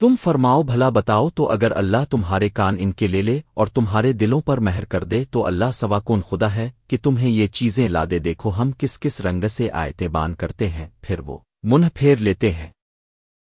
تم فرماؤ، بھلا بتاؤ تو اگر اللہ تمہارے کان ان کے لے لے اور تمہارے دلوں پر مہر کر دے تو اللہ سوا کون خدا ہے کہ تمہیں یہ چیزیں لا دے، دیکھو ہم کس کس رنگ سے آیتیں بان کرتے ہیں، پھر وہ منہ پھیر لیتے ہیں۔